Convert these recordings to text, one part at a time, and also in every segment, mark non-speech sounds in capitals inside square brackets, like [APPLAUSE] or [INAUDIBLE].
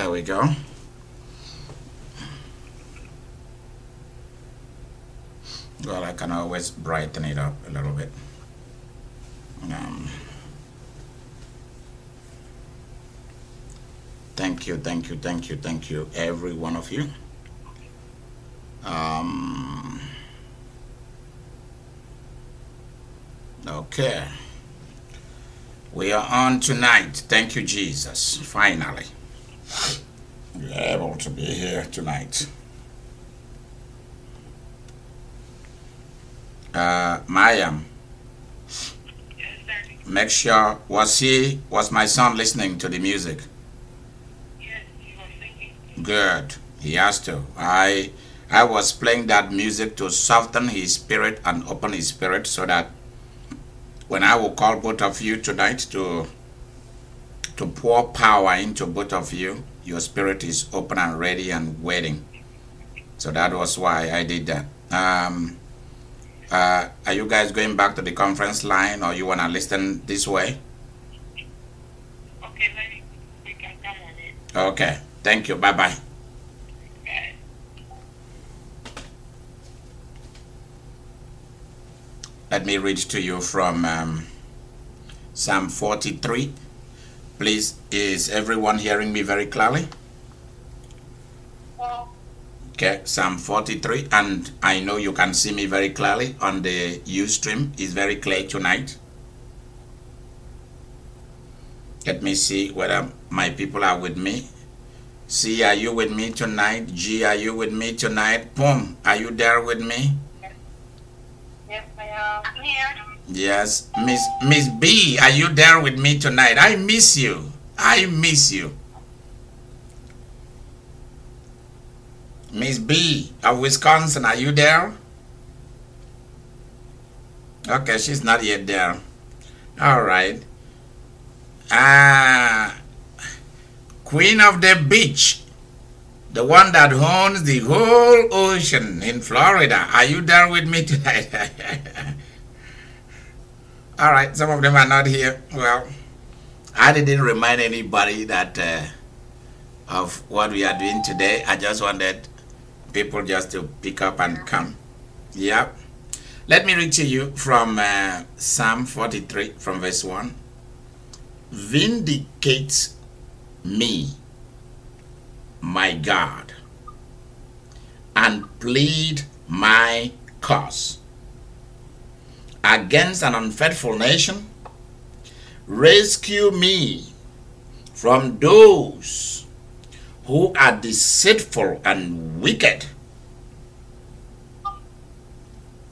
There we go. Well, I can always brighten it up a little bit. Um, thank you, thank you, thank you, thank you, every one of you. Um, okay. We are on tonight. Thank you, Jesus. Finally. We're able to be here tonight. Uh, Mayam, make sure, was he, was my son listening to the music? Yes, you were singing. Good. He has to. I I was playing that music to soften his spirit and open his spirit so that when I will call both of you tonight to to pour power into both of you, your spirit is open and ready and waiting. So that was why I did that. Um, uh, are you guys going back to the conference line or you wanna listen this way? Okay, let me, we can come on it. Okay. Thank you. Bye bye. Let me read to you from um, Psalm 43. Please, is everyone hearing me very clearly? Okay, Psalm 43, and I know you can see me very clearly on the Ustream. It's very clear tonight. Let me see whether my people are with me. C, are you with me tonight? G, are you with me tonight? Boom, are you there with me? Yes, I am here. Yes, Miss Miss B, are you there with me tonight? I miss you. I miss you. Miss B of Wisconsin, are you there? Okay, she's not yet there. All right. Ah, Queen of the Beach, the one that owns the whole ocean in Florida. Are you there with me tonight? [LAUGHS] All right, some of them are not here. Well, I didn't remind anybody that uh, of what we are doing today. I just wanted people just to pick up and come. Yep. Let me read to you from uh, Psalm 43, from verse 1. Vindicate me, my God, and plead my cause against an unfaithful nation. Rescue me from those who are deceitful and wicked.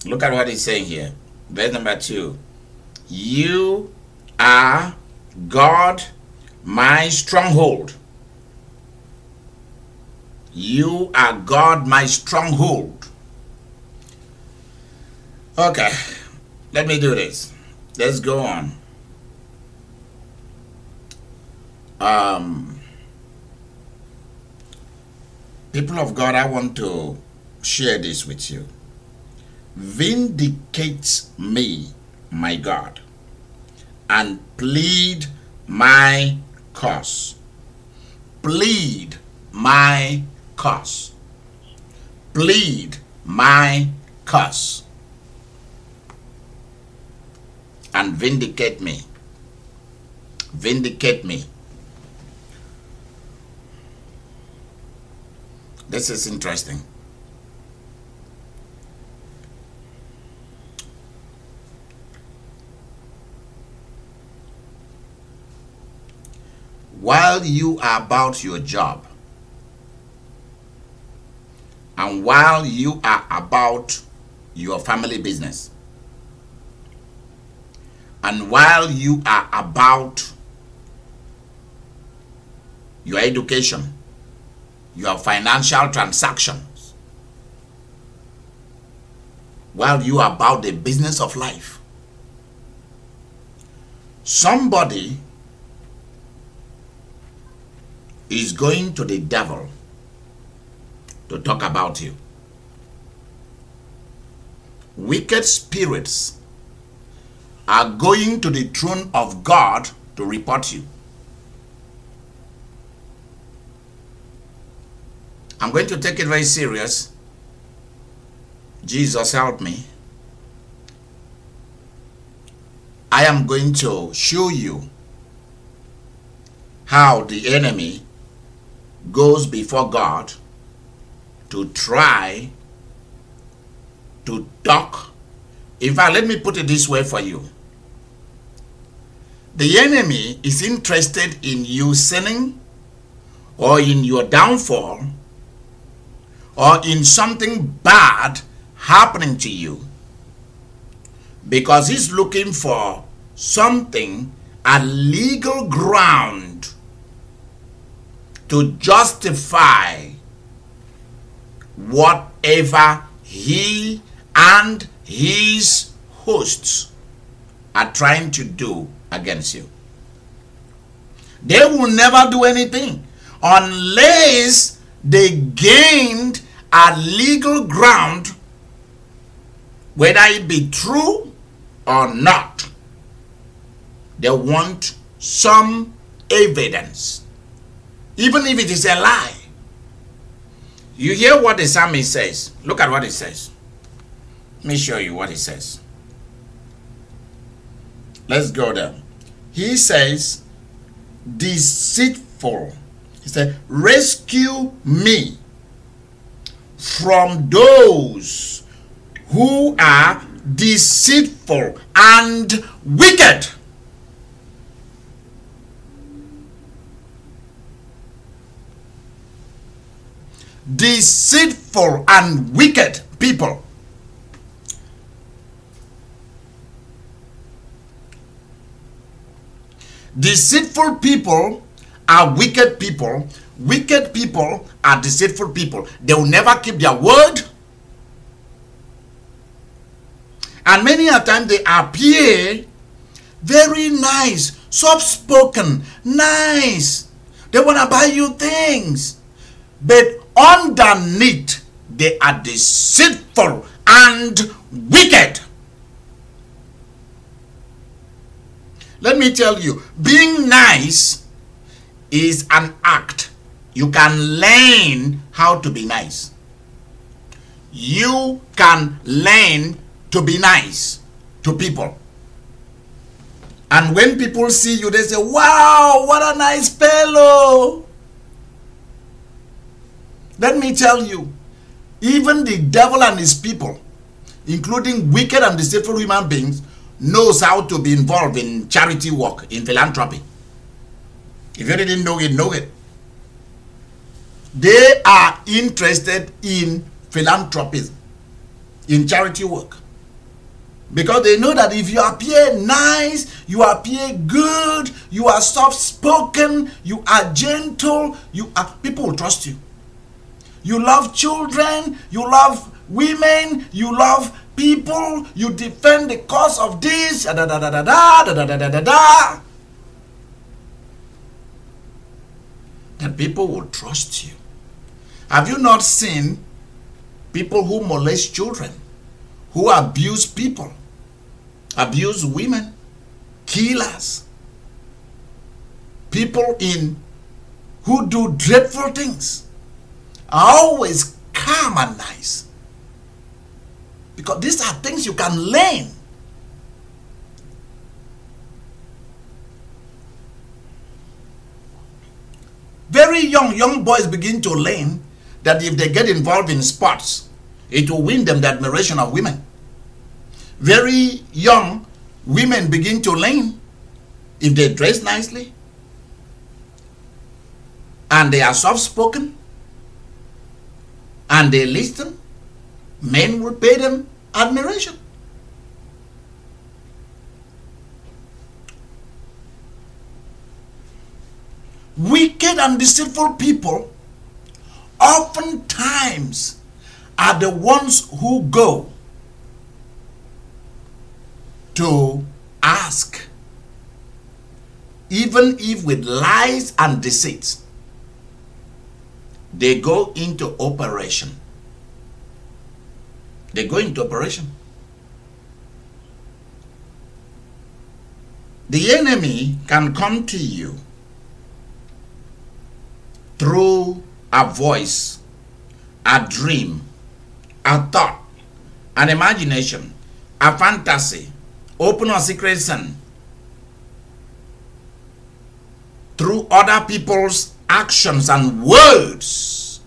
Look at what he's saying here. Verse number two. You are God, my stronghold. You are God, my stronghold. Okay, let me do this. Let's go on. Um, people of God, I want to share this with you. Vindicate me, my God, and plead my cause. Plead my cause. Plead my cause. And vindicate me. Vindicate me. This is interesting. While you are about your job, and while you are about your family business, and while you are about your education, your financial transactions, while you are about the business of life, somebody is going to the devil to talk about you. Wicked spirits are going to the throne of God to report you. I'm going to take it very serious. Jesus help me. I am going to show you how the enemy goes before God to try to talk. In fact, let me put it this way for you. The enemy is interested in you sinning or in your downfall or in something bad happening to you because he's looking for something, a legal ground to justify whatever he and his hosts are trying to do against you. They will never do anything unless they gained a legal ground, whether it be true or not. They want some evidence, even if it is a lie. You hear what the psalmist says. Look at what it says. Let me show you what it says. Let's go there. He says, deceitful. He said, rescue me from those who are deceitful and wicked. Deceitful and wicked people. Deceitful people are wicked people. Wicked people are deceitful people. They will never keep their word. And many a time they appear very nice, soft spoken, nice. They want to buy you things. But underneath, they are deceitful and wicked. Let me tell you, being nice is an act. You can learn how to be nice. You can learn to be nice to people. And when people see you, they say, Wow, what a nice fellow. Let me tell you, even the devil and his people, including wicked and deceitful human beings, knows how to be involved in charity work, in philanthropy. If you didn't know it, know it. They are interested in philanthropism, in charity work. Because they know that if you appear nice, you appear good, you are soft spoken, you are gentle, you are people will trust you. You love children, you love women, you love people, you defend the cause of this, da da da da da da da da da da da. That people will trust you. Have you not seen people who molest children, who abuse people, abuse women, killers, people in who do dreadful things always calm and nice. Because these are things you can learn. Very young, young boys begin to learn that if they get involved in sports, it will win them the admiration of women. Very young women begin to learn if they dress nicely and they are soft spoken and they listen, men will pay them admiration. Wicked and deceitful people oftentimes are the ones who go to ask, even if with lies and deceits, they go into operation. They go into operation. The enemy can come to you through a voice a dream, a thought, an imagination, a fantasy, open or secret sin through other people's actions and words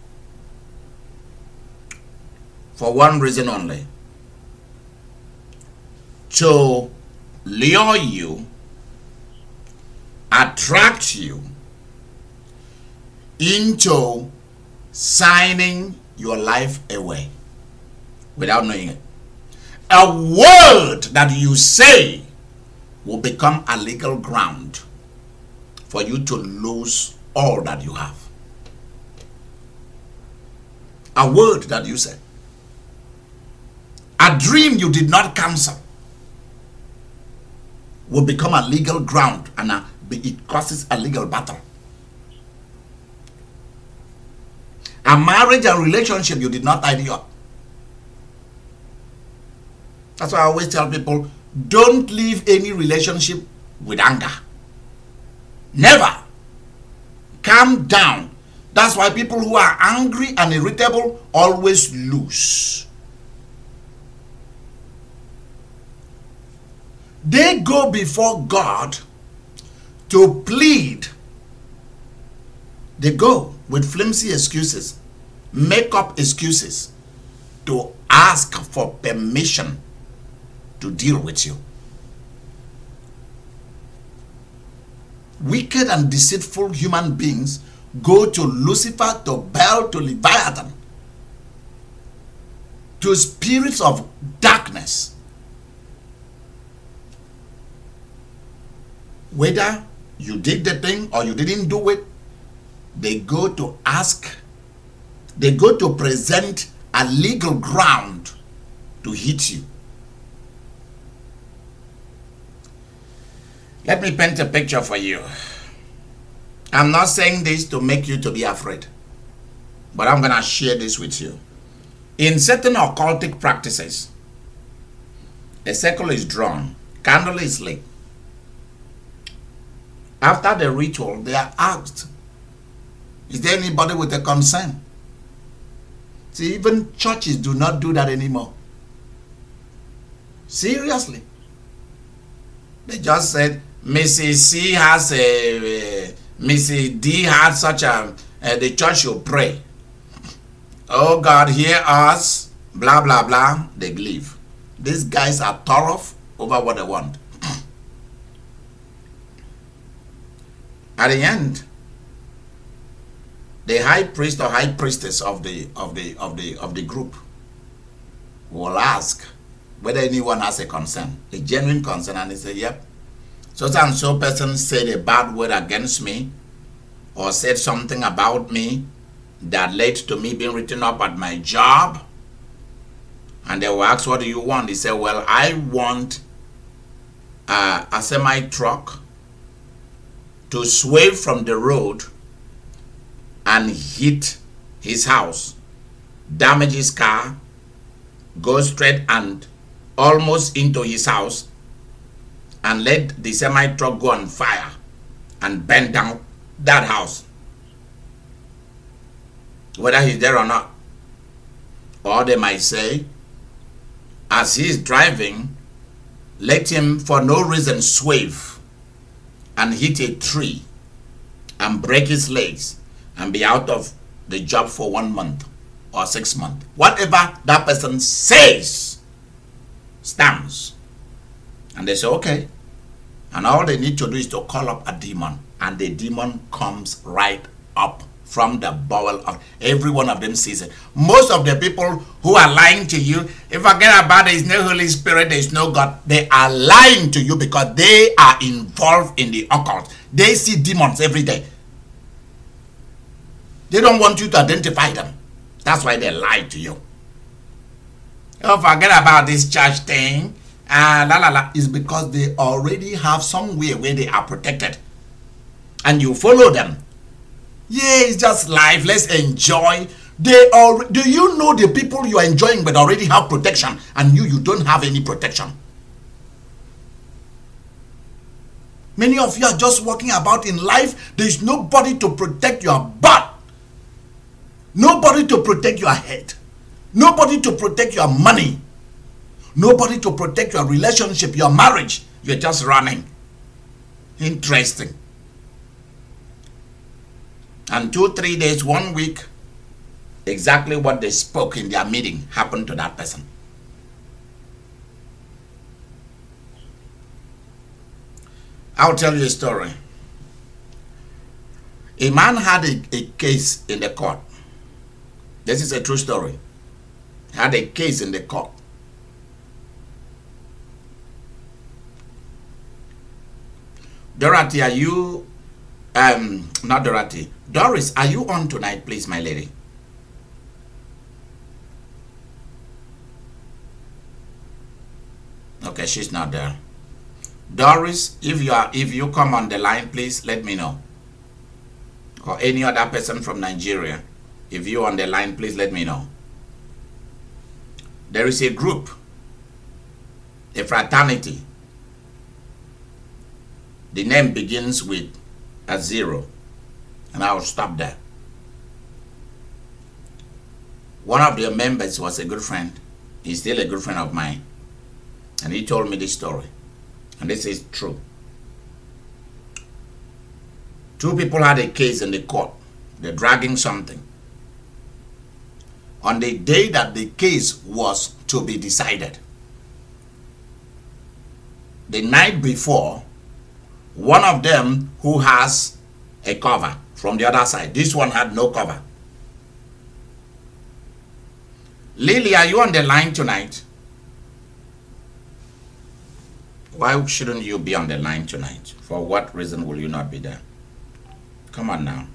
for one reason only to lure you, attract you into signing your life away without knowing it. A word that you say will become a legal ground for you to lose all that you have. A word that you said. A dream you did not cancel will become a legal ground and a, it causes a legal battle. A marriage and relationship you did not tidy up. That's why I always tell people don't leave any relationship with anger. Never. Calm down. That's why people who are angry and irritable always lose. They go before God to plead. They go with flimsy excuses, make up excuses to ask for permission to deal with you. Wicked and deceitful human beings go to Lucifer, to Baal, to Leviathan, to spirits of darkness. Whether you did the thing or you didn't do it, they go to ask, they go to present a legal ground to hit you. Let me paint a picture for you. I'm not saying this to make you to be afraid, but I'm going to share this with you. In certain occultic practices, a circle is drawn, candle is lit. After the ritual, they are asked, Is there anybody with a concern? See, even churches do not do that anymore. Seriously. They just said, Mrs. C has a, uh, Mrs. D has such a, uh, the church should pray. Oh God, hear us, blah, blah, blah. They leave. These guys are thorough over what they want. At the end, the high priest or high priestess of the of the of the of the group will ask whether anyone has a concern, a genuine concern, and they say, "Yep, so and so person said a bad word against me, or said something about me that led to me being written up at my job." And they will ask, "What do you want?" He said, "Well, I want uh, a semi truck." to swerve from the road and hit his house, damage his car, go straight and almost into his house, and let the semi truck go on fire and burn down that house. Whether he's there or not. Or they might say, as he's driving, let him for no reason swerve and hit a tree and break his legs and be out of the job for one month or six months. Whatever that person says stands. And they say, okay. And all they need to do is to call up a demon, and the demon comes right up from the bowel of every one of them sees it. Most of the people who are lying to you, if forget about there is no Holy Spirit, there is no God, they are lying to you because they are involved in the occult. They see demons every day. They don't want you to identify them. That's why they lie to you. Oh, forget about this church thing. Uh, la la la. Is because they already have somewhere where they are protected. And you follow them. Yeah, it's just life. Let's enjoy. They are. Do you know the people you are enjoying but already have protection, and you you don't have any protection? Many of you are just walking about in life. There is nobody to protect your butt. Nobody to protect your head. Nobody to protect your money. Nobody to protect your relationship, your marriage. You're just running. Interesting. And two, three days, one week, exactly what they spoke in their meeting happened to that person. I'll tell you a story. A man had a, a case in the court. This is a true story. Had a case in the court. Dorothy, are you um not Dorothy. Doris, are you on tonight, please, my lady? Okay, she's not there. Doris, if you are if you come on the line, please let me know. Or any other person from Nigeria. If you're on the line, please let me know. There is a group, a fraternity. The name begins with a zero. And I'll stop there. One of their members was a good friend. He's still a good friend of mine. And he told me this story. And this is true. Two people had a case in the court. They're dragging something. On the day that the case was to be decided, the night before, one of them who has a cover from the other side, this one had no cover. Lily, are you on the line tonight? Why shouldn't you be on the line tonight? For what reason will you not be there? Come on now.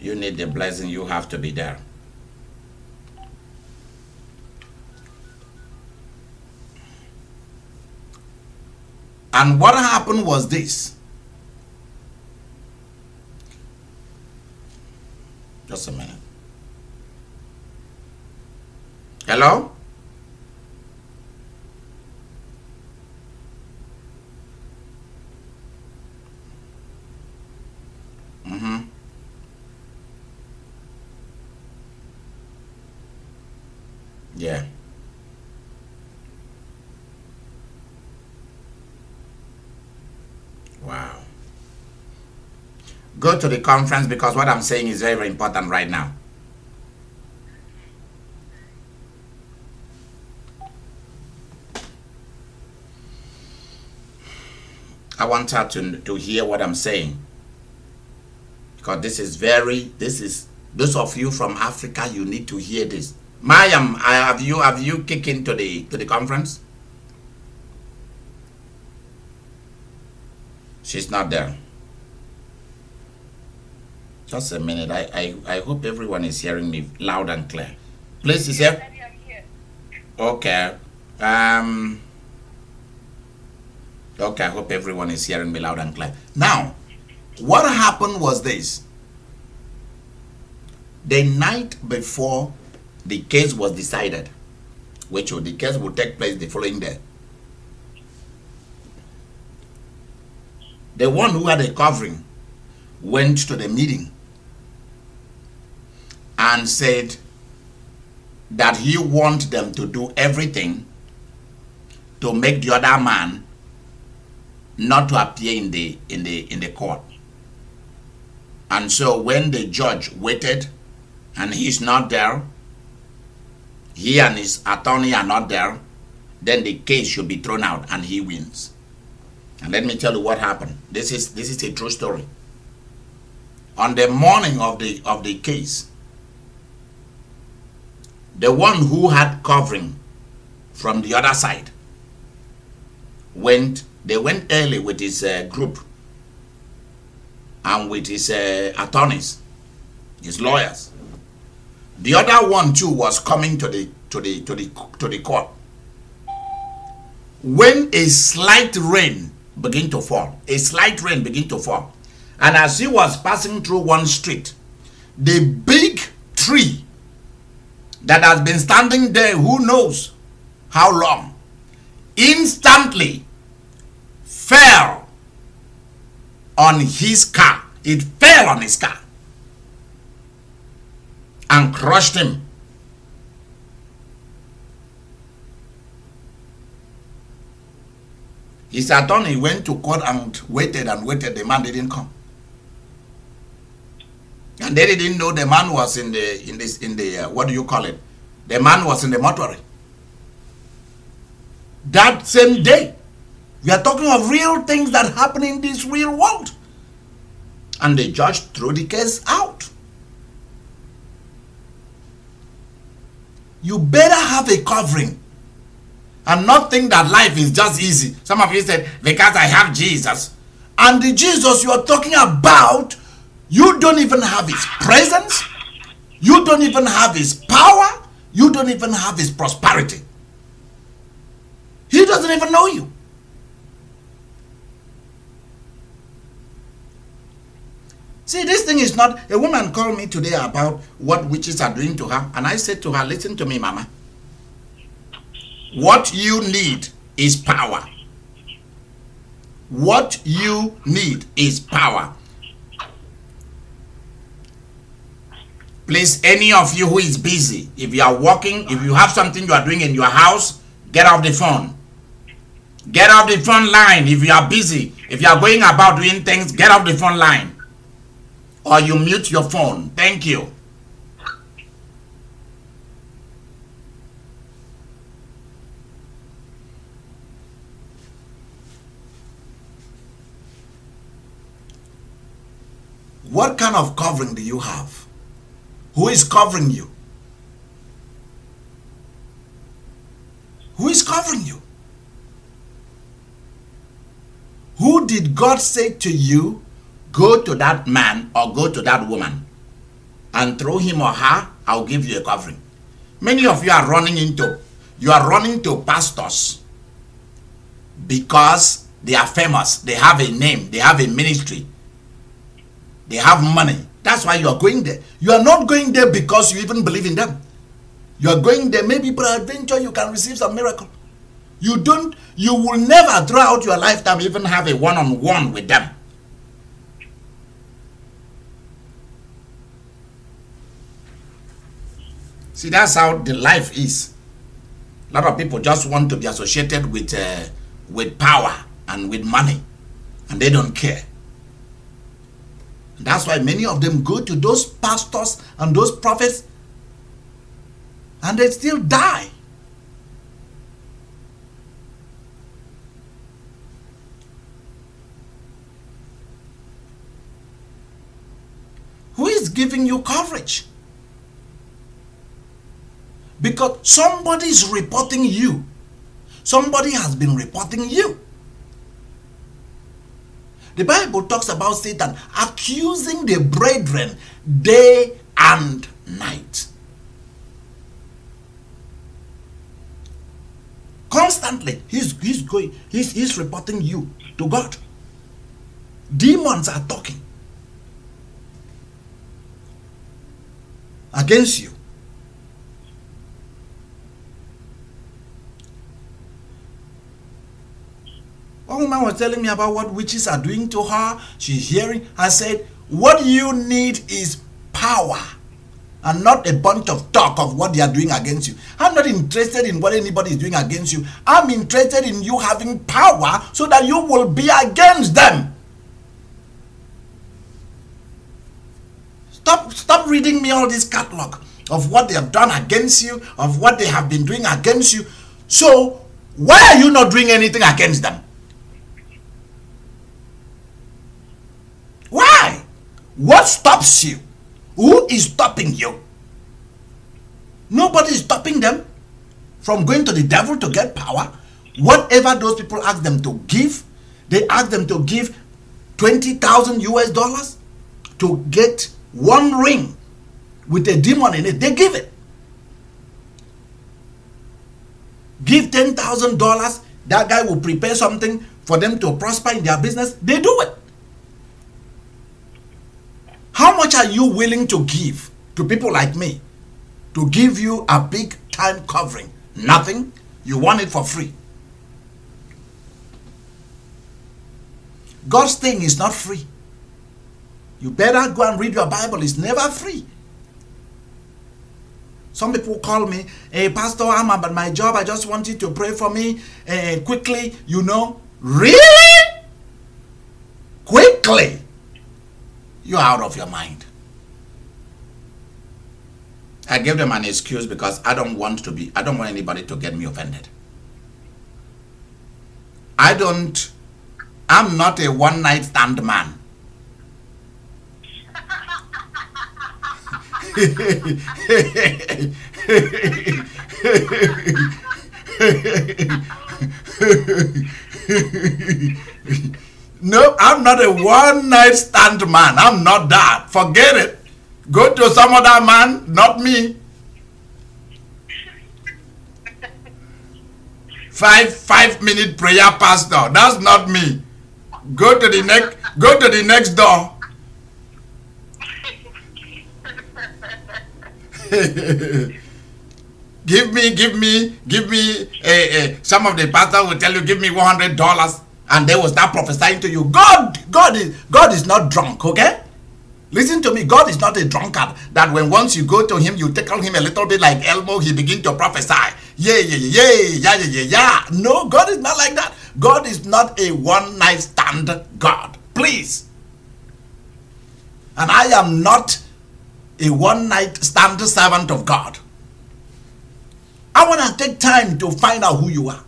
You need the blessing, you have to be there. And what happened was this. Just a minute. Hello? Mm-hmm. Yeah. Wow. Go to the conference because what I'm saying is very, very important right now. I want her to, to hear what I'm saying. Because this is very, this is, those of you from Africa, you need to hear this. Mayam, I have you, have you kicked into the, to the conference? She's not there. Just a minute. I, I, I hope everyone is hearing me loud and clear. Please, is here? Here. Okay. Um. Okay, I hope everyone is hearing me loud and clear. Now, what happened was this. The night before the case was decided, which the case would take place the following day, the one who had a covering went to the meeting and said that he wants them to do everything to make the other man not to appear in the in the in the court. And so when the judge waited and he's not there, he and his attorney are not there, then the case should be thrown out and he wins. And let me tell you what happened. This is this is a true story. On the morning of the of the case, the one who had covering from the other side went they went early with his uh, group and with his uh, attorneys his lawyers. The other one too was coming to the to the to the to the court. When a slight rain began to fall a slight rain began to fall and as he was passing through one street the big tree that has been standing there who knows how long instantly fell on his car it fell on his car and crushed him. His attorney went to court and waited and waited. The man didn't come. And they didn't know the man was in the in this in the uh, what do you call it? The man was in the mortuary. That same day, we are talking of real things that happen in this real world. And the judge threw the case out. You better have a covering and not think that life is just easy. Some of you said, because I have Jesus. And the Jesus you are talking about, you don't even have his presence, you don't even have his power, you don't even have his prosperity. He doesn't even know you. See, this thing is not. A woman called me today about what witches are doing to her, and I said to her, Listen to me, Mama. What you need is power. What you need is power. Please, any of you who is busy, if you are working, if you have something you are doing in your house, get off the phone. Get off the phone line if you are busy. If you are going about doing things, get off the phone line. Or you mute your phone. Thank you. What kind of covering do you have? Who is covering you? Who is covering you? Who did God say to you, go to that man or go to that woman and through him or her, I'll give you a covering? Many of you are running into, you are running to pastors because they are famous, they have a name, they have a ministry, they have money. That's why you are going there. You are not going there because you even believe in them. You are going there, maybe peradventure you can receive some miracle. You don't, you will never throughout your lifetime even have a one on one with them. See, that's how the life is. A lot of people just want to be associated with, uh, with power and with money, and they don't care. That's why many of them go to those pastors and those prophets and they still die. Who is giving you coverage? Because somebody is reporting you. Somebody has been reporting you. The Bible talks about Satan accusing the brethren day and night. Constantly, he's, he's going, he's, he's reporting you to God. Demons are talking against you. One woman was telling me about what witches are doing to her. She's hearing. I said, What you need is power and not a bunch of talk of what they are doing against you. I'm not interested in what anybody is doing against you. I'm interested in you having power so that you will be against them. Stop, stop reading me all this catalog of what they have done against you, of what they have been doing against you. So, why are you not doing anything against them? Why? What stops you? Who is stopping you? Nobody is stopping them from going to the devil to get power. Whatever those people ask them to give, they ask them to give 20,000 US dollars to get one ring with a demon in it. They give it. Give $10,000, that guy will prepare something for them to prosper in their business. They do it. How much are you willing to give to people like me to give you a big time covering? Nothing. You want it for free. God's thing is not free. You better go and read your Bible. It's never free. Some people call me, hey, Pastor, I'm about my job. I just want you to pray for me uh, quickly, you know. Really? Quickly? You're out of your mind. I gave them an excuse because I don't want to be, I don't want anybody to get me offended. I don't, I'm not a one night stand man. [LAUGHS] no, I'm not a one night stand man. I'm not that. Forget it. Go to some other man, not me. Five five minute prayer pastor. That's not me. Go to the next go to the next door. [LAUGHS] give me, give me, give me. Uh, uh, some of the pastors will tell you, give me one hundred dollars, and they will start prophesying to you. God, God is God is not drunk, okay? Listen to me. God is not a drunkard. That when once you go to him, you tickle him a little bit like Elmo, he begin to prophesy. Yeah, yeah, yeah, yeah, yeah, yeah, yeah. No, God is not like that. God is not a one night stand God. Please. And I am not a one night stand servant of God. I want to take time to find out who you are.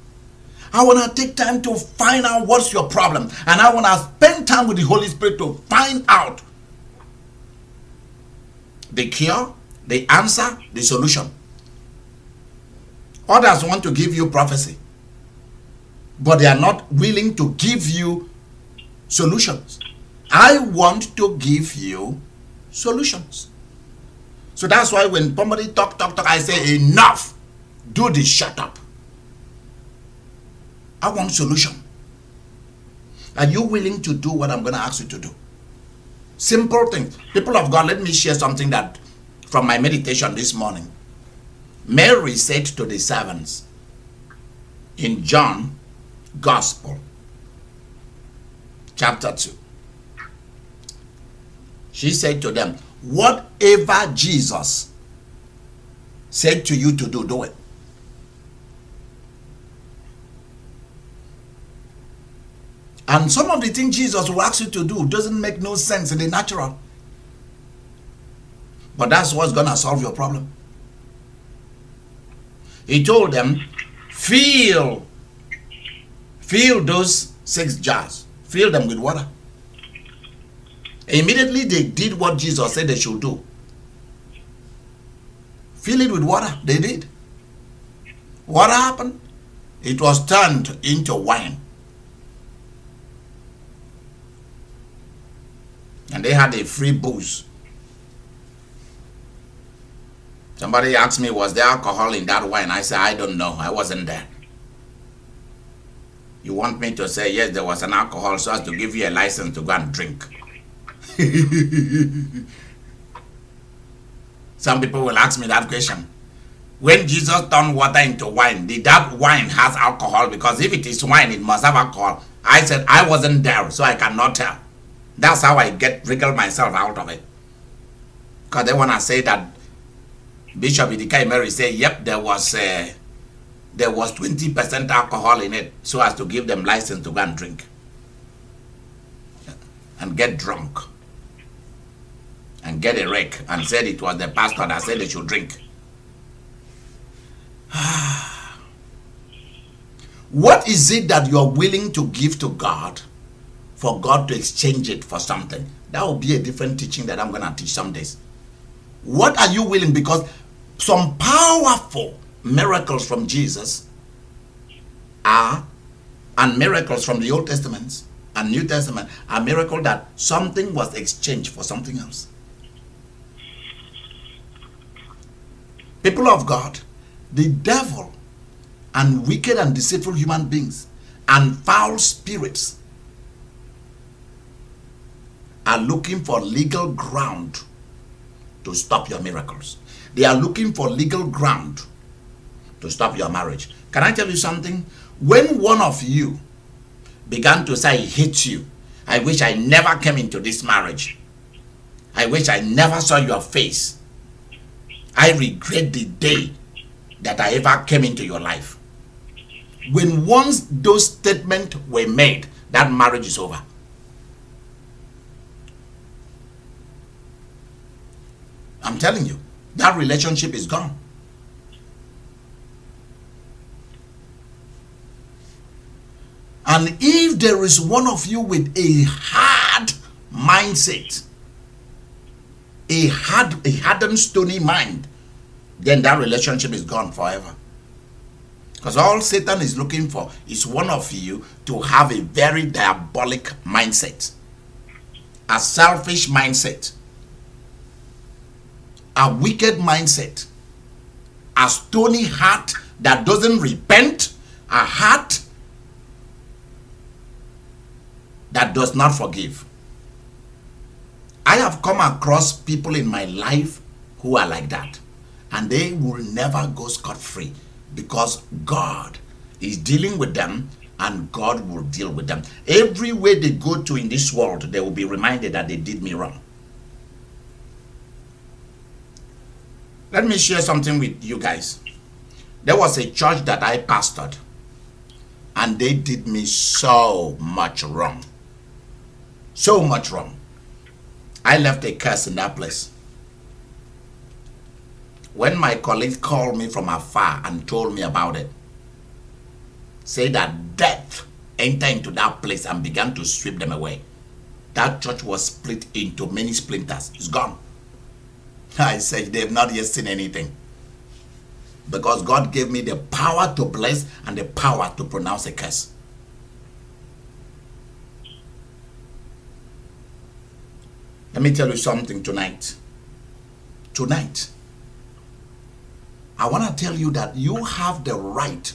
I want to take time to find out what's your problem. And I want to spend time with the Holy Spirit to find out the cure, the answer, the solution. Others want to give you prophecy, but they are not willing to give you solutions. I want to give you solutions. So that's why when somebody talk, talk, talk, I say enough. Do this, shut up. I want solution. Are you willing to do what I'm going to ask you to do? Simple things. People of God, let me share something that from my meditation this morning. Mary said to the servants in John Gospel, chapter 2. She said to them, Whatever Jesus said to you to do, do it. And some of the things Jesus will ask you to do doesn't make no sense in the natural. But that's what's going to solve your problem. He told them, fill, fill those six jars. Fill them with water. Immediately they did what Jesus said they should do. Fill it with water. They did. What happened? It was turned into wine. And they had a free booze. Somebody asked me, was there alcohol in that wine? I said, I don't know. I wasn't there. You want me to say, yes, there was an alcohol so as to give you a license to go and drink. [LAUGHS] Some people will ask me that question. When Jesus turned water into wine, did that wine has alcohol? Because if it is wine, it must have alcohol. I said, I wasn't there, so I cannot tell. That's how I get wriggle myself out of it. Because they want to say that Bishop Idika Mary said, yep, there was uh, there was 20% alcohol in it so as to give them license to go and drink and get drunk and get a wreck and said it was the pastor that said they should drink. [SIGHS] what is it that you're willing to give to God for God to exchange it for something? That will be a different teaching that I'm going to teach some days. What are you willing? Because some powerful miracles from Jesus are, and miracles from the Old Testament and New Testament, are miracle that something was exchanged for something else. People of God, the devil and wicked and deceitful human beings and foul spirits are looking for legal ground to stop your miracles. They are looking for legal ground to stop your marriage. Can I tell you something? When one of you began to say, I hate you, I wish I never came into this marriage, I wish I never saw your face, I regret the day that I ever came into your life. When once those statements were made, that marriage is over. I'm telling you, that relationship is gone. And if there is one of you with a hard mindset, a hard, a hardened, stony mind, then that relationship is gone forever. Because all Satan is looking for is one of you to have a very diabolic mindset, a selfish mindset, a wicked mindset, a stony heart that doesn't repent, a heart that does not forgive. I have come across people in my life who are like that, and they will never go scot free because God is dealing with them and God will deal with them. Every way they go to in this world, they will be reminded that they did me wrong. Let me share something with you guys. There was a church that I pastored, and they did me so much wrong. So much wrong. I left a curse in that place. When my colleague called me from afar and told me about it, say that death entered into that place and began to sweep them away. That church was split into many splinters. It's gone. [LAUGHS] I said they have not yet seen anything. Because God gave me the power to bless and the power to pronounce a curse. Let me tell you something tonight. Tonight, I want to tell you that you have the right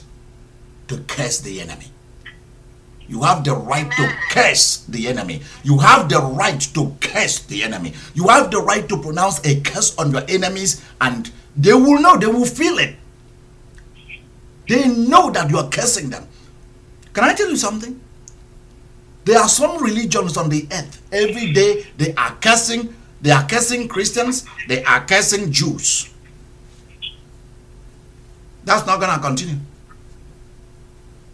to curse the enemy. You have the right to curse the enemy. You have the right to curse the enemy. You have the right to pronounce a curse on your enemies, and they will know, they will feel it. They know that you are cursing them. Can I tell you something? There are some religions on the earth. Every day they are cursing, they are cursing Christians, they are cursing Jews. That's not gonna continue.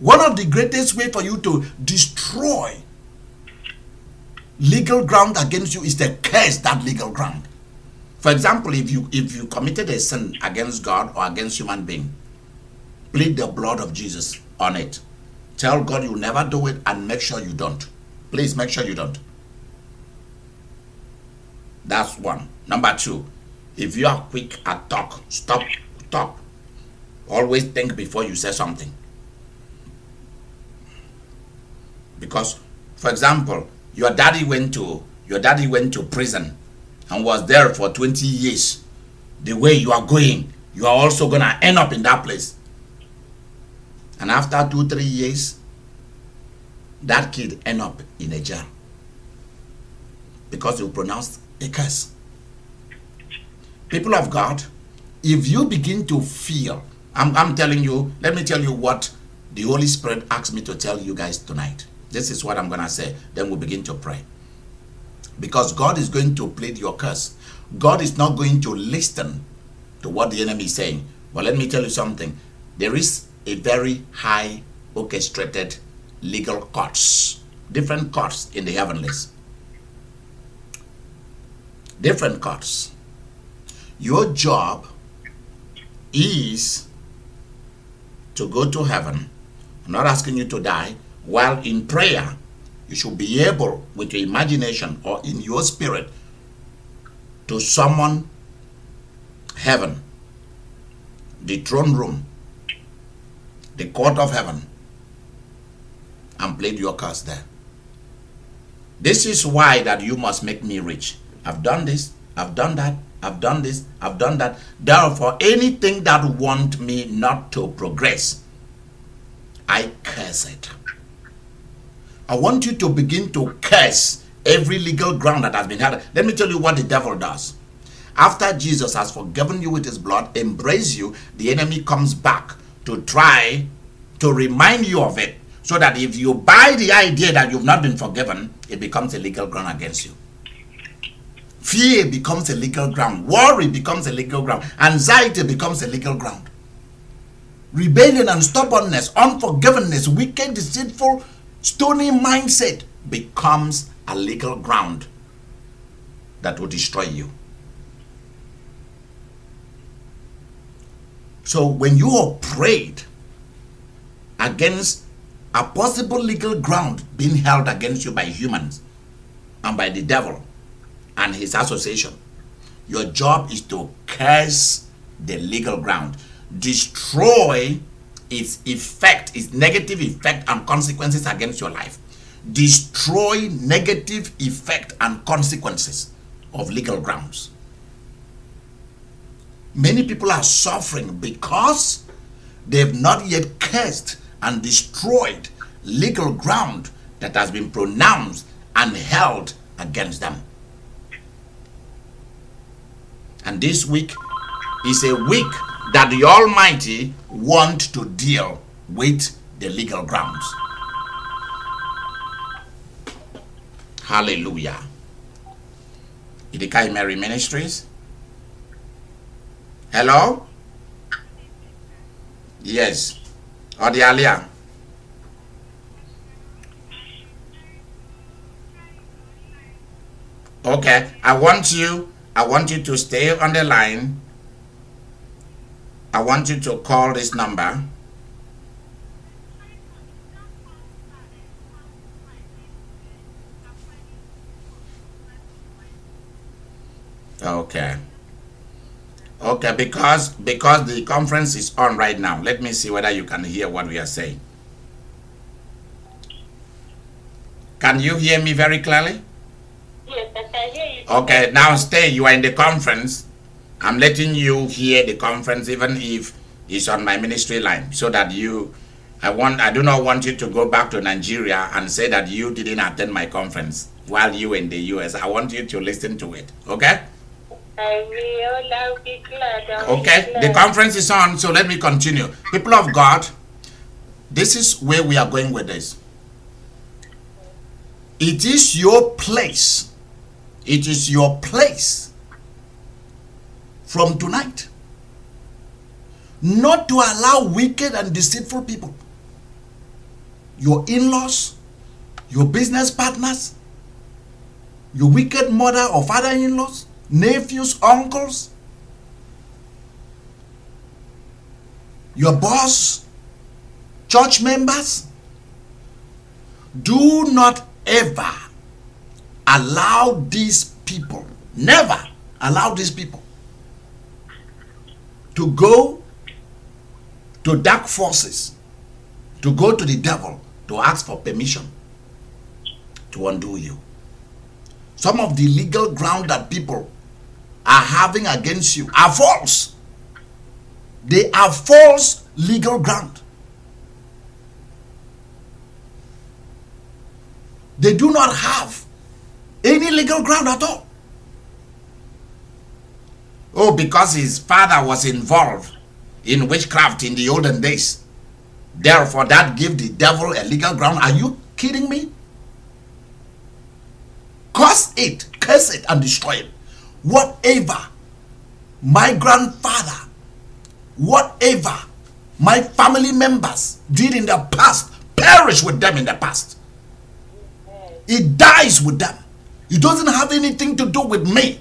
One of the greatest way for you to destroy legal ground against you is to curse that legal ground. For example, if you if you committed a sin against God or against human being, plead the blood of Jesus on it. Tell God you'll never do it and make sure you don't. Please make sure you don't. That's one. Number two, if you are quick at talk, stop talk. Always think before you say something. Because, for example, your daddy went to your daddy went to prison and was there for 20 years. The way you are going, you are also gonna end up in that place. And after two, three years, that kid end up in a jail because you pronounced a curse. People of God, if you begin to feel, I'm, I'm telling you, let me tell you what the Holy Spirit asked me to tell you guys tonight. This is what I'm going to say. Then we'll begin to pray. Because God is going to plead your curse. God is not going to listen to what the enemy is saying. But let me tell you something. There is a very high orchestrated legal courts, different courts in the heavenlies. Different courts. Your job is to go to heaven. I'm not asking you to die. While in prayer, you should be able, with your imagination or in your spirit, to summon heaven, the throne room, the court of heaven, and plead your cause there. This is why that you must make me rich. I've done this, I've done that, I've done this, I've done that. Therefore, anything that want me not to progress, I curse it. I want you to begin to curse every legal ground that has been had. Let me tell you what the devil does. After Jesus has forgiven you with his blood, embrace you, the enemy comes back to try to remind you of it so that if you buy the idea that you've not been forgiven, it becomes a legal ground against you. Fear becomes a legal ground. Worry becomes a legal ground. Anxiety becomes a legal ground. Rebellion and stubbornness, unforgiveness, wicked, deceitful, stony mindset becomes a legal ground that will destroy you. So when you are prayed against a possible legal ground being held against you by humans and by the devil and his association, your job is to curse the legal ground, destroy its effect, its negative effect and consequences against your life. Destroy negative effect and consequences of legal grounds. Many people are suffering because they've not yet cursed and destroyed legal ground that has been pronounced and held against them. And this week is a week that the Almighty want to deal with the legal grounds. Hallelujah. Idikai Mary Ministries. Hello? Yes. Odialia. Okay, I want you I want you to stay on the line. I want you to call this number. Okay. Okay, because because the conference is on right now. Let me see whether you can hear what we are saying. Can you hear me very clearly? Yes, I can hear you. Okay, now stay. You are in the conference. I'm letting you hear the conference even if it's on my ministry line so that you I want I do not want you to go back to Nigeria and say that you didn't attend my conference while you were in the US. I want you to listen to it. Okay? I will, I'll be glad. Okay, the conference is on, so let me continue. People of God, this is where we are going with this. It is your place. It is your place from tonight. Not to allow wicked and deceitful people, your in laws, your business partners, your wicked mother or father in laws, nephews, uncles, your boss, church members, do not ever allow these people, never allow these people to go to dark forces, to go to the devil to ask for permission to undo you. Some of the legal ground that people are having against you are false. They are false legal ground. They do not have any legal ground at all. Oh, because his father was involved in witchcraft in the olden days. Therefore, that give the devil a legal ground. Are you kidding me? Curse it, curse it, and destroy it. Whatever my grandfather, whatever my family members did in the past, perish with them in the past. It dies with them. It doesn't have anything to do with me.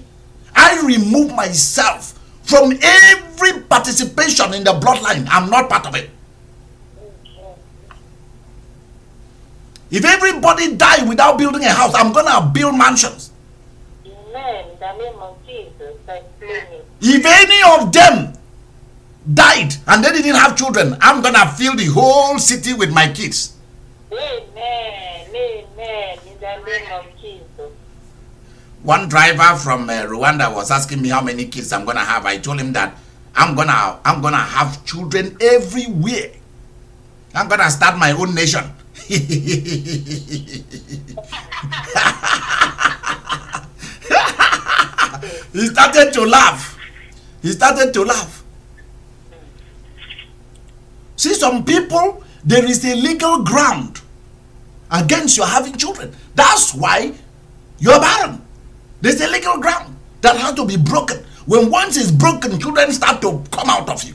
I remove myself from every participation in the bloodline. I'm not part of it. If everybody die without building a house, I'm gonna build mansions. Amen. The name of Jesus, I. If any of them died and they didn't have children, I'm gonna fill the whole city with my kids. Amen. Amen. In the name of. One driver from uh, Rwanda was asking me how many kids I'm gonna have. I told him that I'm gonna I'm gonna have children everywhere. I'm gonna start my own nation. [LAUGHS] he started to laugh. He started to laugh. See, some people, there is a legal ground against your having children. That's why you're barren. There's a legal ground that has to be broken. When once it's broken, children start to come out of you.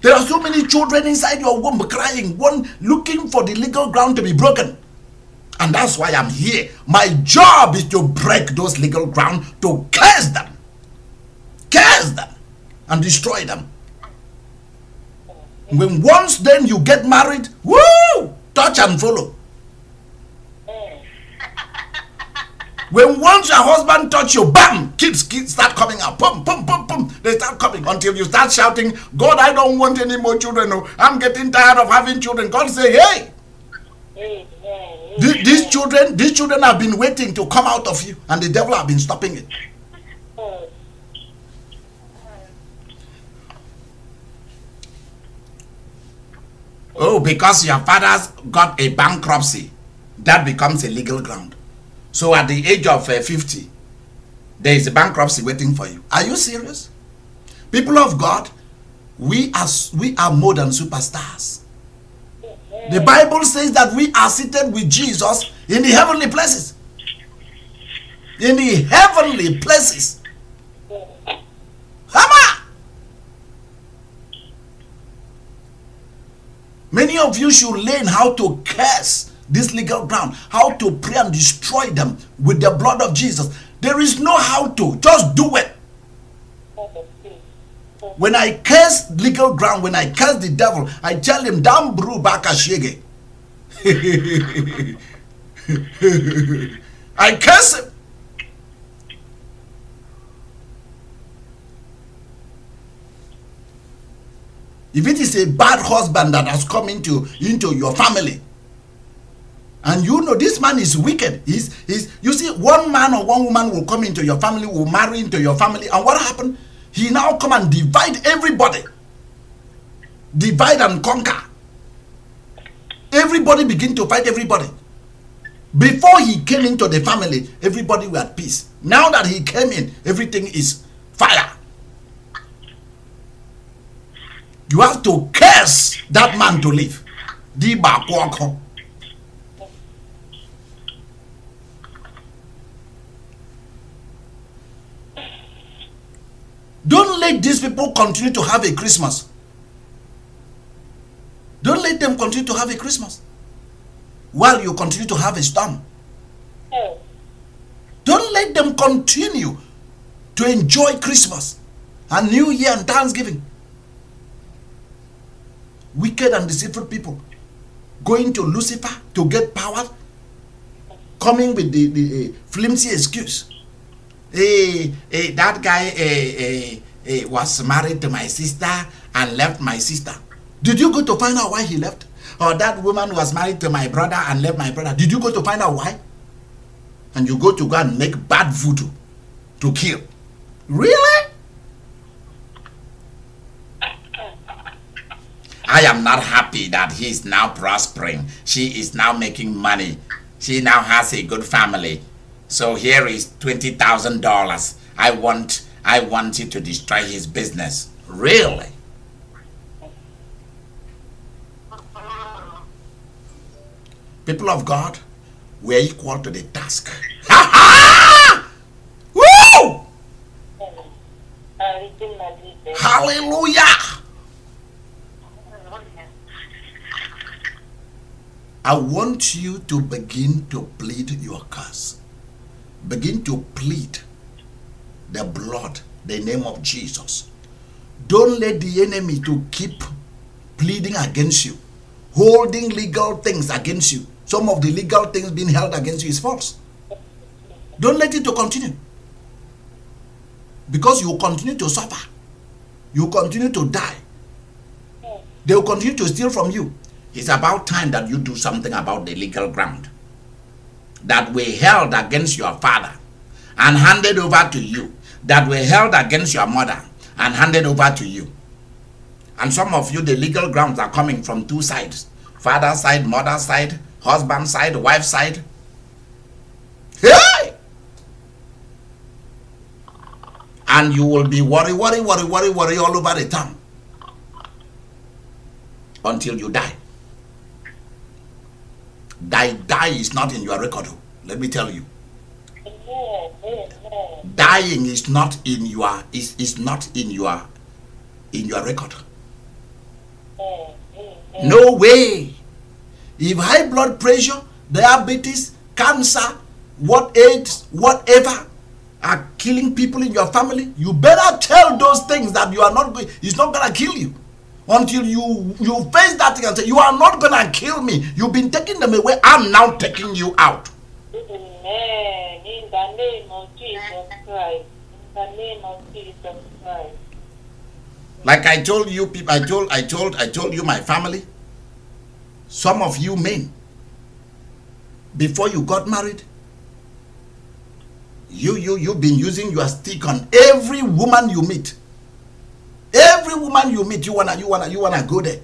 There are so many children inside your womb crying, one looking for the legal ground to be broken. And that's why I'm here. My job is to break those legal ground, to curse them, curse them, and destroy them. When once then you get married, woo, touch and follow. When once your husband touch you, bam, kids, kids start coming out. Boom, boom, boom, pum. They start coming until you start shouting, God, I don't want any more children. No, I'm getting tired of having children. God say, hey, these children, these children have been waiting to come out of you, and the devil have been stopping it. Oh, because your father's got a bankruptcy, that becomes a legal ground. So at the age of uh, 50, there is a bankruptcy waiting for you. Are you serious? People of God, we are we are more than superstars. The Bible says that we are seated with Jesus in the heavenly places. In the heavenly places. Hammer! Many of you should learn how to curse this legal ground, how to pray and destroy them with the blood of Jesus. There is no how to, just do it. When I curse legal ground, when I curse the devil, I tell him, Dam bru baka shege. [LAUGHS] I curse him. If it is a bad husband that has come into, into your family, and you know this man is wicked, he's, he's, you see, one man or one woman will come into your family, will marry into your family, and what happened? He now come and divide everybody, divide and conquer. Everybody begin to fight everybody. Before he came into the family, everybody were at peace. Now that he came in, everything is fire. You have to curse that man to live. Don't let these people continue to have a Christmas. Don't let them continue to have a Christmas while you continue to have a storm. Don't let them continue to enjoy Christmas and New Year and Thanksgiving. Wicked and deceitful people going to Lucifer to get power, coming with the, the flimsy excuse. Hey, hey, that guy eh, eh, eh, was married to my sister and left my sister. Did you go to find out why he left? Or that woman was married to my brother and left my brother. Did you go to find out why? and you go to go and make bad voodoo to kill. Really? I am not happy that he is now prospering. She is now making money. She now has a good family. So here is twenty thousand dollars. I want I want you to destroy his business. Really? People of God, we are equal to the task. Woo! Hallelujah! I want you to begin to plead your cause. Begin to plead the blood, the name of Jesus. Don't let the enemy to keep pleading against you, holding legal things against you. Some of the legal things being held against you is false. Don't let it to continue. Because you continue to suffer. You continue to die. They will continue to steal from you. It's about time that you do something about the legal ground that were held against your father and handed over to you, that were held against your mother and handed over to you. And some of you, the legal grounds are coming from two sides father side, mother side, husband side, wife side. Hey! And you will be worry, worry, worry, worry, worry all over the town until you die. Die, die is not in your record. oh. Let me tell you. Dying is not in your is, is not in your in your record. No way. If high blood pressure, diabetes, cancer, what AIDS, whatever are killing people in your family, you better tell those things that you are not going. It's not gonna kill you until you you face that thing and say you are not gonna kill me. You've been taking them away. I'm now taking you out. Amen. In the name of Jesus Christ. In the name of Jesus Christ. Like I told you people, I told I told I told you my family. Some of you men, before you got married, you you you've been using your stick on every woman you meet. Every woman you meet, you wanna you wanna you wanna go there.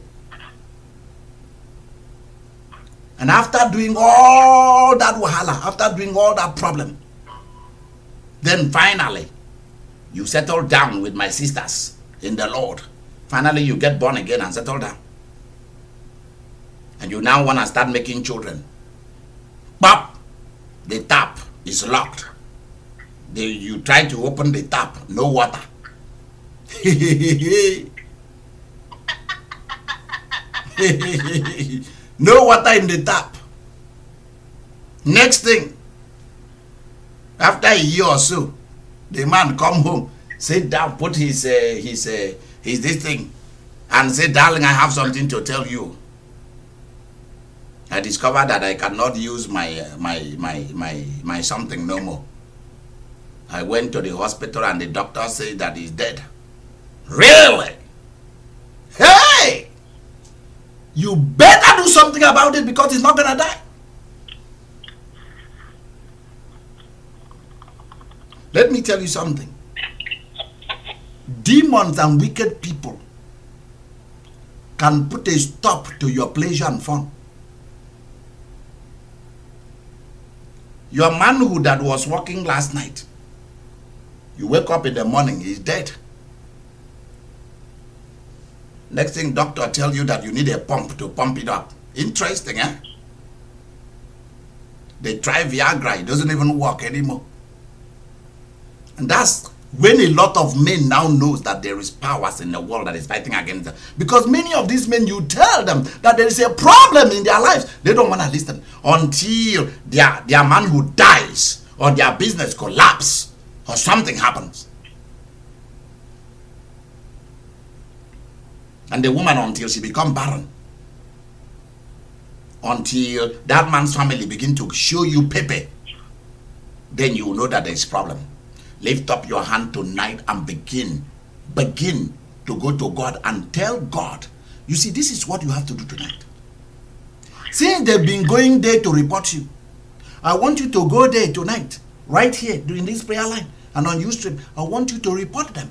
And after doing all that wahala, after doing all that problem, then finally you settle down with my sisters in the Lord. Finally, you get born again and settle down. And you now want to start making children. Pop! The tap is locked. The, you try to open the tap, no water. [LAUGHS] no water in the tap. Next thing, after a year or so, the man come home, sit down, put his uh, his uh, his this thing, and say, "Darling, I have something to tell you." I discovered that I cannot use my uh, my my my my something no more. I went to the hospital and the doctor said that he's dead. Really? Hey! You better do something about it because he's not gonna die. Let me tell you something. Demons and wicked people can put a stop to your pleasure and fun. Your manhood that was working last night, you wake up in the morning, he's dead. Next thing, doctor tell you that you need a pump to pump it up. Interesting, eh? They try Viagra, it doesn't even work anymore. And that's when a lot of men now knows that there is powers in the world that is fighting against them. Because many of these men, you tell them that there is a problem in their lives. They don't want to listen until their, their manhood dies or their business collapse or something happens. And the woman until she become barren. Until that man's family begin to show you pepe. Then you will know that there is problem. Lift up your hand tonight and begin. Begin to go to God and tell God. You see, this is what you have to do tonight. Since they've been going there to report you, I want you to go there tonight, right here during this prayer line and on Ustream. I want you to report them.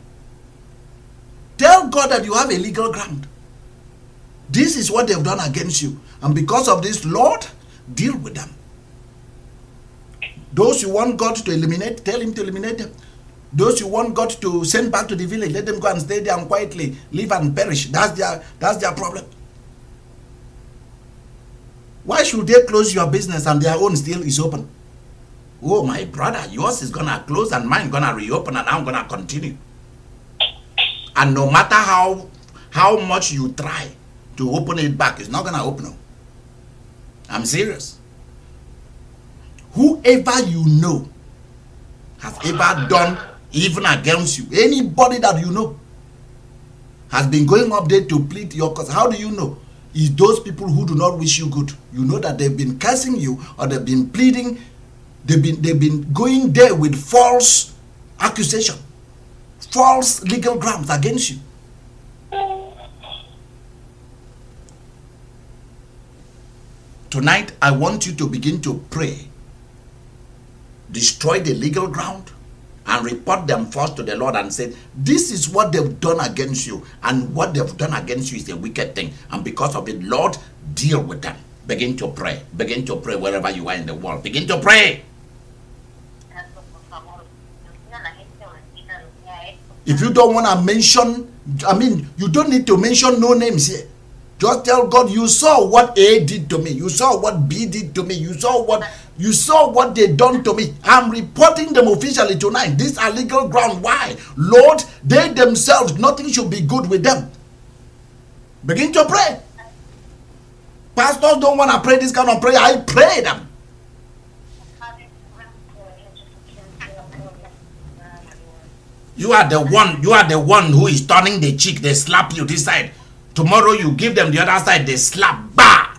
Tell God that you have a legal ground. This is what they've done against you. And because of this, Lord, deal with them. Those you want God to eliminate, tell Him to eliminate them. Those you want God to send back to the village, let them go and stay there and quietly live and perish. That's their that's their problem. Why should they close your business and their own still is open? Oh my brother, yours is gonna close and mine gonna reopen and I'm gonna continue. And no matter how how much you try to open it back, it's not gonna open. no. I'm serious. Whoever you know has ever done even against you, anybody that you know has been going up there to plead your cause. How do you know? Is those people who do not wish you good. You know that they've been cursing you or they've been pleading, they've been they've been going there with false accusation, false legal grounds against you. Tonight, I want you to begin to pray. Destroy the legal ground and report them first to the Lord and say, This is what they've done against you, and what they've done against you is a wicked thing. And because of it, Lord, deal with them. Begin to pray. Begin to pray wherever you are in the world. Begin to pray. If you don't want to mention, I mean, you don't need to mention no names here. Just tell God, you saw what A did to me. You saw what B did to me. You saw what You saw what they done to me. I'm reporting them officially tonight. These are legal ground. Why? Lord, they themselves, nothing should be good with them. Begin to pray. Pastors don't want to pray this kind of prayer. I pray them. You are the one, you are the one who is turning the cheek. They slap you this side. Tomorrow you give them the other side, they slap. Bah!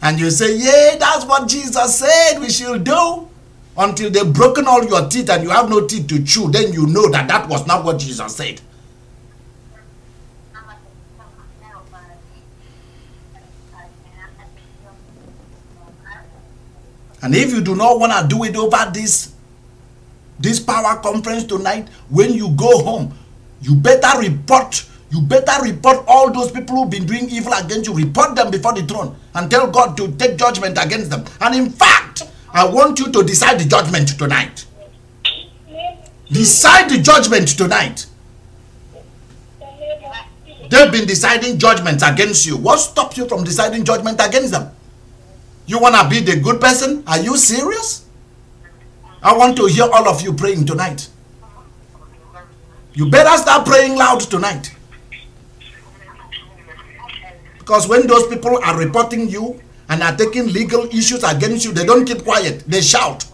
And you say, Yeah, that's what Jesus said we should do. Until they've broken all your teeth and you have no teeth to chew, then you know that that was not what Jesus said. And if you do not want to do it over this this power conference tonight, when you go home, you better report. You better report all those people who've been doing evil against you. Report them before the throne and tell God to take judgment against them. And in fact, I want you to decide the judgment tonight. Decide the judgment tonight. They've been deciding judgments against you. What stops you from deciding judgment against them? You want to be the good person? Are you serious? I want to hear all of you praying tonight. You better start praying loud tonight. Because when those people are reporting you and are taking legal issues against you, they don't keep quiet, they shout.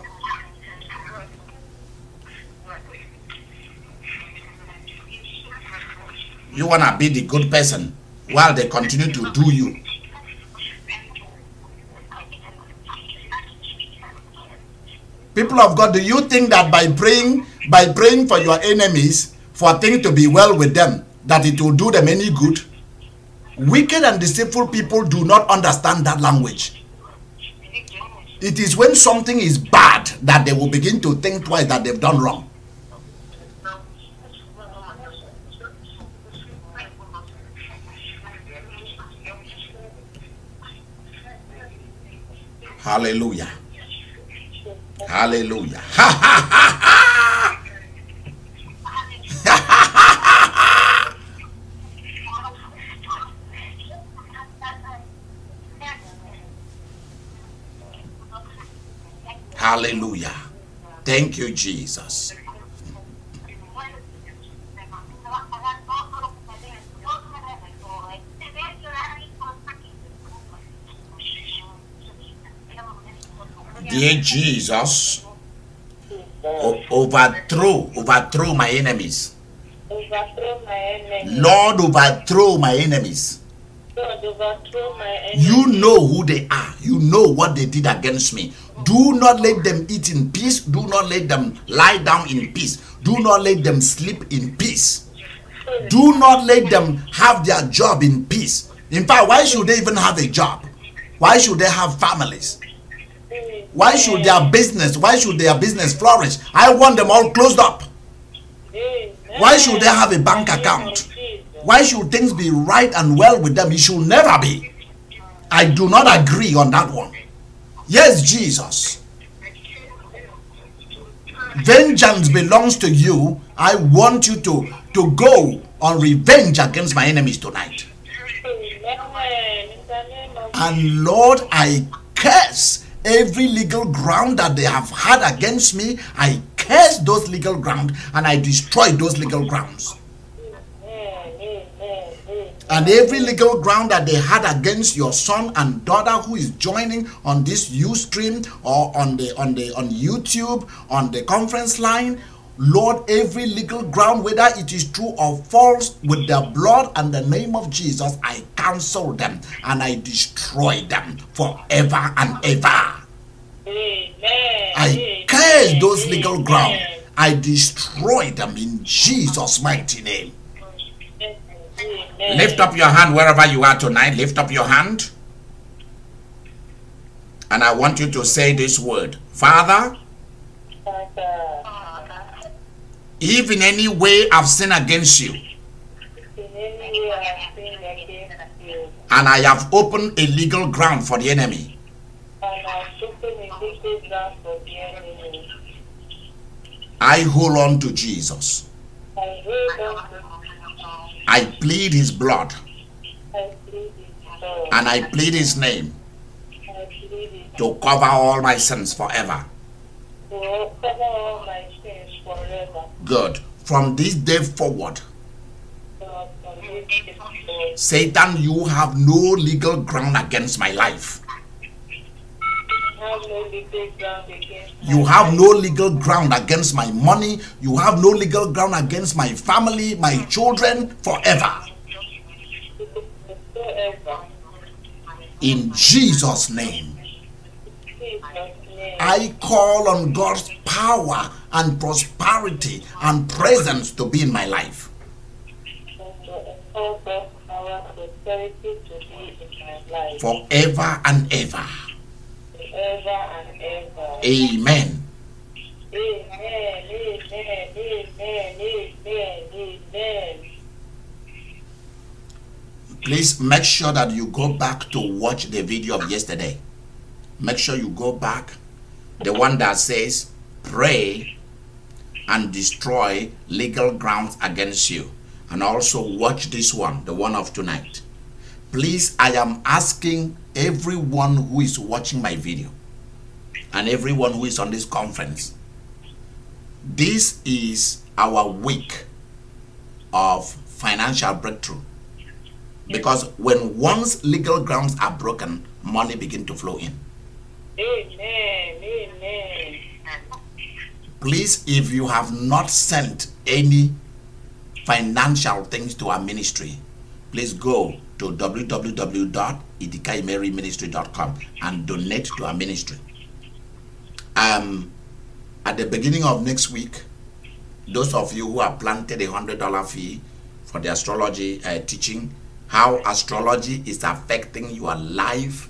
You want to be the good person while they continue to do you. People of God, do you think that by praying, by praying for your enemies, for things to be well with them, that it will do them any good? Wicked and deceitful people do not understand that language. It is when something is bad that they will begin to think twice that they've done wrong. Hallelujah. Hallelujah. Ha ha ha ha. Hallelujah. Thank you, Jesus. Dear Jesus, overthrow, overthrow my enemies. Overthrow my enemy. Lord, overthrow my enemies. Lord, overthrow my enemy. You know who they are. You know what they did against me. Do not let them eat in peace. Do not let them lie down in peace. Do not let them sleep in peace. Do not let them have their job in peace. In fact, why should they even have a job? Why should they have families? Why should their business, why should their business flourish? I want them all closed up. Why should they have a bank account? Why should things be right and well with them? It should never be. I do not agree on that one. Yes, Jesus. Vengeance belongs to you. I want you to, to go on revenge against my enemies tonight. Amen. In the name of And Lord, I curse every legal ground that they have had against me. I curse those legal ground and I destroy those legal grounds. And every legal ground that they had against your son and daughter who is joining on this stream or on the on the on youtube on the conference line lord every legal ground whether it is true or false with the blood and the name of jesus i cancel them and i destroy them forever and ever Amen. i curse those legal ground i destroy them in jesus mighty name. Lift up your hand wherever you are tonight. Lift up your hand. And I want you to say this word Father, Father, if in any way I've sinned against you, and I have opened a legal ground for the enemy, I hold on to Jesus. I plead his blood and I plead his name. To cover all my sins forever. Good. From this day forward. Satan, you have no legal ground against my life. You have no legal ground against my money. You have no legal ground against my family, my children, forever. In Jesus' name. I call on God's power and prosperity and presence to be in my life. Forever and ever. Amen. Amen. Amen. Amen. Amen. Amen. Please make sure that you go back to watch the video of yesterday. Make sure you go back. The one that says, pray and destroy legal grounds against you. And also watch this one, the one of tonight. Please, I am asking everyone who is watching my video and everyone who is on this conference. This is our week of financial breakthrough because when once legal grounds are broken money begin to flow in Amen. Please if you have not sent any financial things to our ministry please go to www.idikaimaryministry.com and donate to our ministry. Um at the beginning of next week those of you who have planted a hundred dollar fee for the astrology uh, teaching how astrology is affecting your life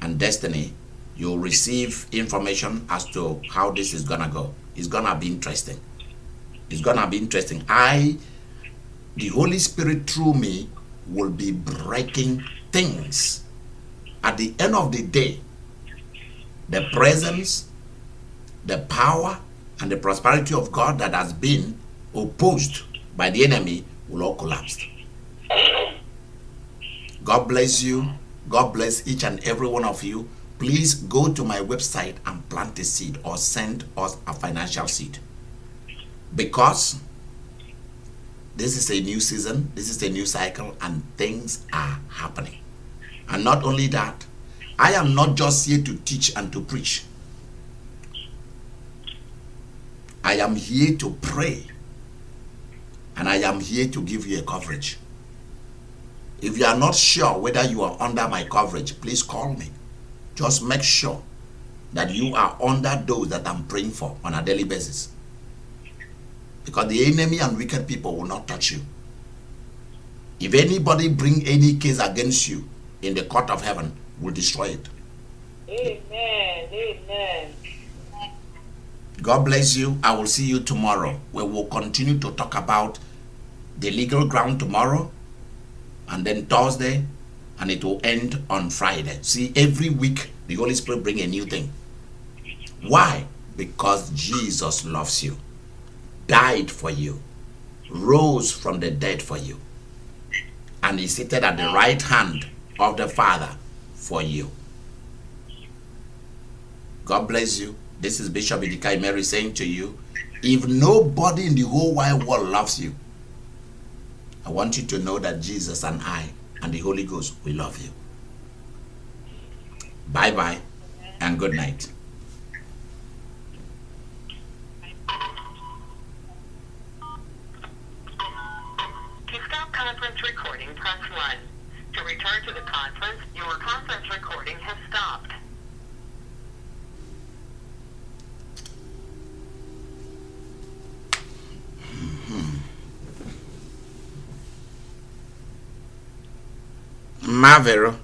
and destiny you'll receive information as to how this is gonna go. It's gonna be interesting. It's gonna be interesting. I the holy spirit through me will be breaking things. At the end of the day the presence the power and the prosperity of god that has been opposed by the enemy will all collapse. God bless you. God bless each and every one of you. Please go to my website and plant a seed or send us a financial seed. Because this is a new season, this is a new cycle, and things are happening. And not only that, I am not just here to teach and to preach. I am here to pray. And I am here to give you a coverage. If you are not sure whether you are under my coverage, please call me. Just make sure that you are under those that I'm praying for on a daily basis. Because the enemy and wicked people will not touch you. If anybody bring any case against you in the court of heaven, will destroy it. Amen. Amen. God bless you. I will see you tomorrow. We will continue to talk about the legal ground tomorrow and then Thursday and it will end on Friday. See, every week the Holy Spirit bring a new thing. Why? Because Jesus loves you, died for you, rose from the dead for you, and is seated at the right hand of the Father for you. God bless you. This is Bishop Idikai Mary saying to you, if nobody in the whole wide world loves you, I want you to know that Jesus and I and the Holy Ghost we love you. Bye bye and good night. To stop conference recording, press 1. To return to the conference, your conference recording has stopped. Mavero,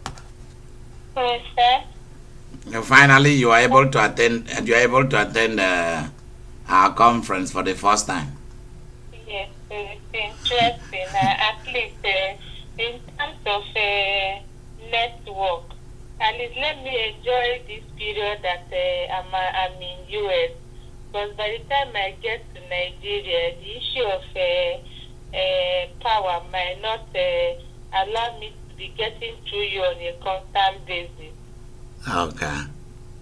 Yes, sir. finally you are able to attend. You are able to attend uh, our conference for the first time. Yes, it's interesting. Uh, at least uh, in terms of uh, network, at least let me enjoy this period that uh, I'm, uh, I'm in US. Because by the time I get to Nigeria, the issue of uh, uh, power might not uh, allow me be getting through you on a constant basis. Okay.